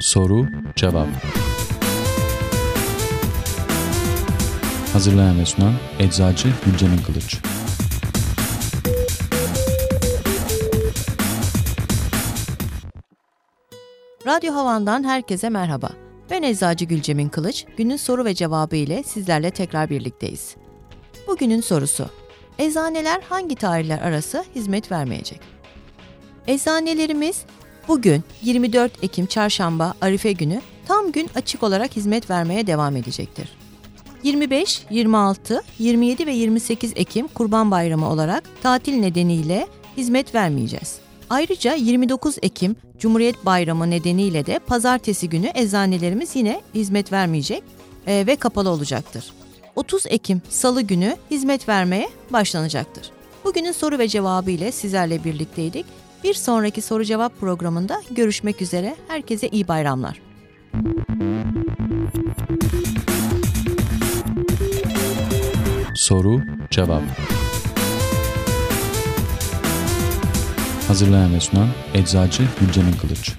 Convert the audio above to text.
Soru Cevap Hazırlayan ve sunan Eczacı Gülcemin Kılıç Radyo Havan'dan herkese merhaba. Ben Eczacı Gülcemin Kılıç, günün soru ve cevabı ile sizlerle tekrar birlikteyiz. Bugünün sorusu, Eczaneler hangi tarihler arası hizmet vermeyecek? Eczanelerimiz bugün 24 Ekim Çarşamba Arife günü tam gün açık olarak hizmet vermeye devam edecektir. 25, 26, 27 ve 28 Ekim Kurban Bayramı olarak tatil nedeniyle hizmet vermeyeceğiz. Ayrıca 29 Ekim Cumhuriyet Bayramı nedeniyle de pazartesi günü eczanelerimiz yine hizmet vermeyecek e, ve kapalı olacaktır. 30 Ekim Salı günü hizmet vermeye başlanacaktır. Bugünün soru ve cevabı ile sizlerle birlikteydik. Bir sonraki soru cevap programında görüşmek üzere. Herkese iyi bayramlar. Soru Cevap Hazırlayan ve sunan Eczacı Gülcemin Kılıç